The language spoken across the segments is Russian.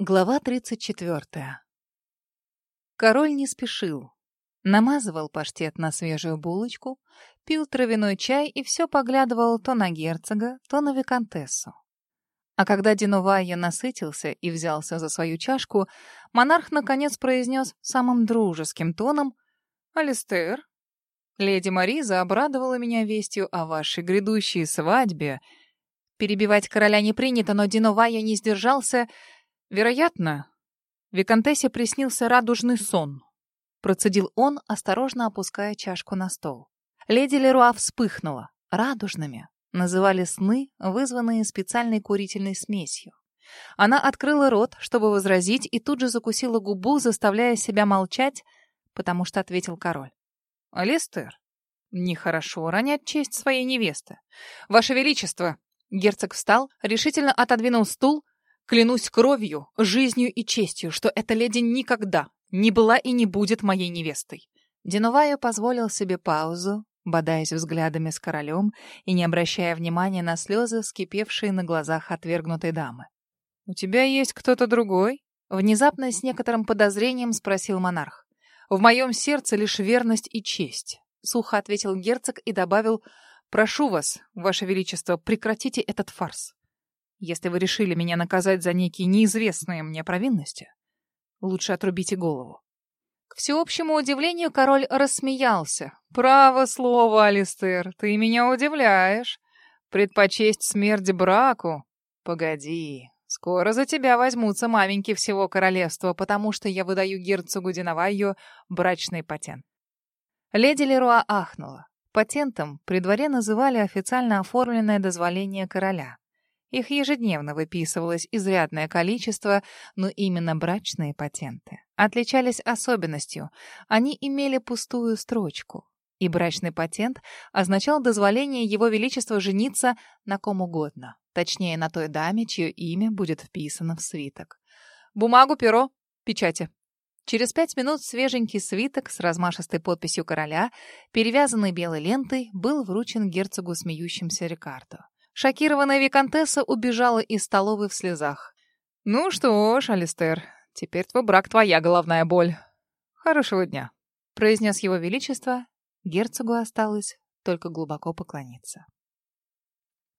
Глава 34. Король не спешил. Намазывал паштет на свежую булочку, пил травяной чай и все поглядывал то на герцога, то на виконтессу. А когда Динувайя насытился и взялся за свою чашку, монарх наконец произнес самым дружеским тоном «Алистер, леди Мариза обрадовала меня вестью о вашей грядущей свадьбе. Перебивать короля не принято, но Динувайя не сдержался — Вероятно, Викантессе приснился радужный сон. Процедил он, осторожно опуская чашку на стол. Леди Леруа вспыхнула. Радужными называли сны, вызванные специальной курительной смесью. Она открыла рот, чтобы возразить, и тут же закусила губу, заставляя себя молчать, потому что ответил король. «Алистер, нехорошо ронять честь своей невесты. Ваше Величество!» Герцог встал, решительно отодвинул стул, Клянусь кровью, жизнью и честью, что эта леди никогда не была и не будет моей невестой. Диновая позволил себе паузу, бодаясь взглядами с королем и не обращая внимания на слезы, вскипевшие на глазах отвергнутой дамы. «У тебя есть кто-то другой?» Внезапно с некоторым подозрением спросил монарх. «В моем сердце лишь верность и честь», — сухо ответил герцог и добавил, «Прошу вас, ваше величество, прекратите этот фарс. Если вы решили меня наказать за некие неизвестные мне провинности, лучше отрубите голову. К всеобщему удивлению король рассмеялся. «Право слово, Алистер, ты меня удивляешь. Предпочесть смерть браку? Погоди, скоро за тебя возьмутся маменьки всего королевства, потому что я выдаю герцогу Диновайю брачный патент». Леди Леруа ахнула. Патентом при дворе называли официально оформленное дозволение короля. Их ежедневно выписывалось изрядное количество, но именно брачные патенты отличались особенностью. Они имели пустую строчку. И брачный патент означал дозволение Его Величества жениться на ком угодно, точнее, на той даме, чье имя будет вписано в свиток. «Бумагу, перо, печати», Через пять минут свеженький свиток с размашистой подписью короля, перевязанный белой лентой, был вручен герцогу смеющимся Рикардо. Шокированная виконтесса убежала из столовой в слезах. «Ну что ж, Алистер, теперь твой брак твоя головная боль. Хорошего дня», — произнес его величество. Герцогу осталось только глубоко поклониться.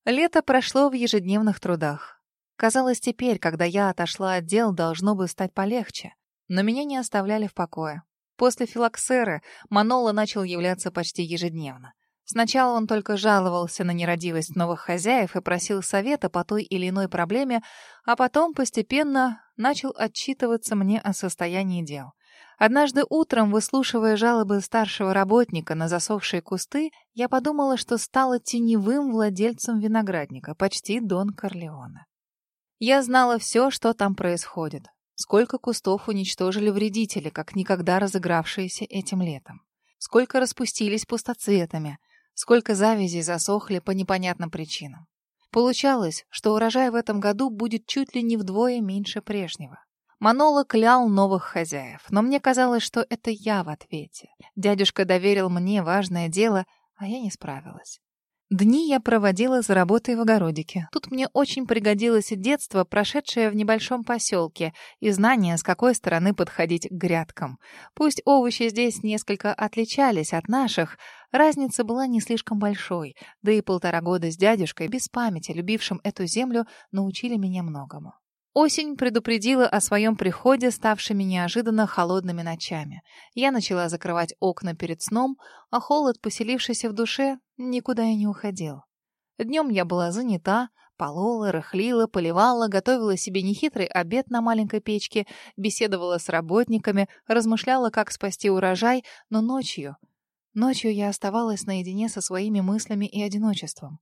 Лето прошло в ежедневных трудах. Казалось, теперь, когда я отошла от дел, должно бы стать полегче. Но меня не оставляли в покое. После филоксеры Манола начал являться почти ежедневно. Сначала он только жаловался на нерадивость новых хозяев и просил совета по той или иной проблеме, а потом постепенно начал отчитываться мне о состоянии дел. Однажды утром, выслушивая жалобы старшего работника на засохшие кусты, я подумала, что стала теневым владельцем виноградника, почти Дон Корлеона. Я знала все, что там происходит. Сколько кустов уничтожили вредители, как никогда разыгравшиеся этим летом. Сколько распустились пустоцветами — сколько завязей засохли по непонятным причинам. Получалось, что урожай в этом году будет чуть ли не вдвое меньше прежнего. Манола клял новых хозяев, но мне казалось, что это я в ответе. Дядюшка доверил мне важное дело, а я не справилась. Дни я проводила за работой в огородике. Тут мне очень пригодилось детство, прошедшее в небольшом поселке, и знание, с какой стороны подходить к грядкам. Пусть овощи здесь несколько отличались от наших, разница была не слишком большой, да и полтора года с дядюшкой, без памяти, любившим эту землю, научили меня многому. Осень предупредила о своем приходе, ставшими неожиданно холодными ночами. Я начала закрывать окна перед сном, а холод, поселившийся в душе, никуда и не уходил. Днем я была занята, полола, рыхлила, поливала, готовила себе нехитрый обед на маленькой печке, беседовала с работниками, размышляла, как спасти урожай, но ночью... Ночью я оставалась наедине со своими мыслями и одиночеством.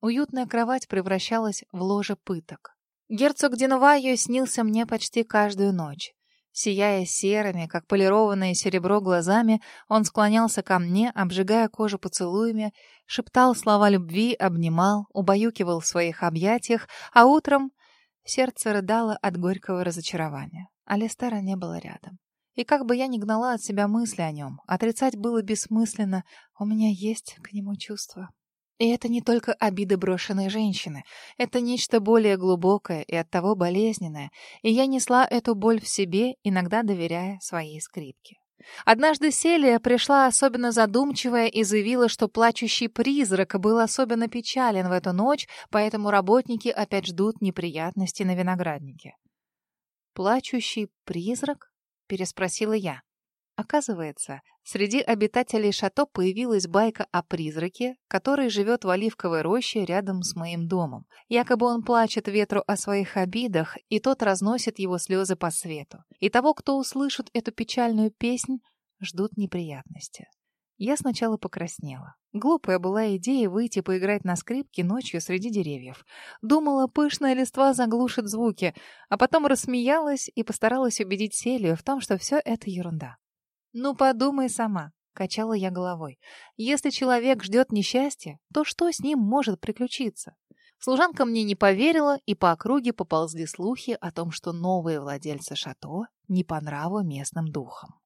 Уютная кровать превращалась в ложе пыток. Герцог Динвайо снился мне почти каждую ночь. Сияя серыми, как полированное серебро глазами, он склонялся ко мне, обжигая кожу поцелуями, шептал слова любви, обнимал, убаюкивал в своих объятиях, а утром сердце рыдало от горького разочарования. Алистера не было рядом. И как бы я ни гнала от себя мысли о нем, отрицать было бессмысленно, у меня есть к нему чувства. И это не только обиды брошенной женщины. Это нечто более глубокое и оттого болезненное. И я несла эту боль в себе, иногда доверяя своей скрипке. Однажды Селия пришла особенно задумчивая и заявила, что плачущий призрак был особенно печален в эту ночь, поэтому работники опять ждут неприятностей на винограднике. «Плачущий призрак?» — переспросила я. Оказывается, среди обитателей шато появилась байка о призраке, который живет в оливковой роще рядом с моим домом. Якобы он плачет ветру о своих обидах, и тот разносит его слезы по свету. И того, кто услышит эту печальную песнь, ждут неприятности. Я сначала покраснела. Глупая была идея выйти поиграть на скрипке ночью среди деревьев. Думала, пышная листва заглушит звуки, а потом рассмеялась и постаралась убедить Селию в том, что все это ерунда. «Ну, подумай сама», — качала я головой. «Если человек ждет несчастья, то что с ним может приключиться?» Служанка мне не поверила, и по округе поползли слухи о том, что новые владельцы шато не по нраву местным духам.